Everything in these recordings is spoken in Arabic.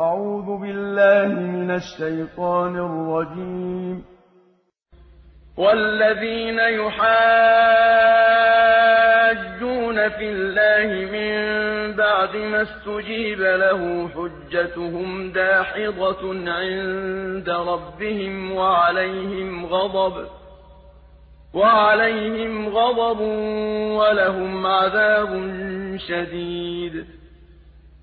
أعوذ بالله من الشيطان الرجيم. والذين يحاجون في الله من بعد ما استجيب له حجتهم داحضة عند ربهم وعليهم غضب وعليهم غضب ولهم عذاب شديد.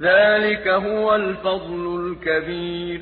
ذلك هو الفضل الكبير